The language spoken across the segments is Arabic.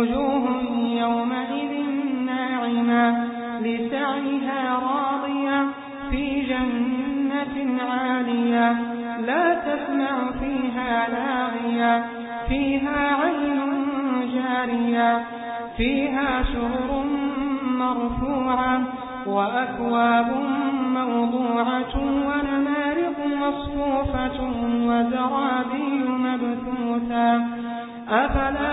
وجوه يومئذ ناعمة لسعيها راضية في جنة عالية لا تسمع فيها لاغية فيها عين جارية فيها سرر مرفوعة وأكواب موضوعة ونمارق مصفوفة وزرابي مبثوثة. أفلا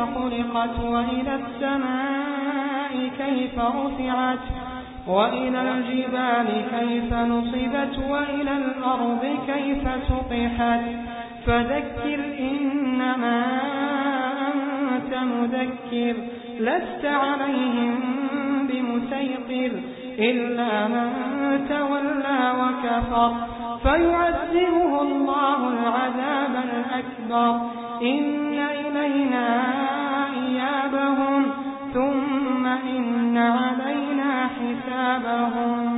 خلقت وإلى السماء كيف رفعت وإلى الجبال كيف نصبت وإلى الأرض كيف سطحت فذكر إنما أنت مذكر لست عليهم بمسيطر إلا من تولى وكفر فيعذبه الله العذاب الأكبر إن إلينا علينا حسابهم.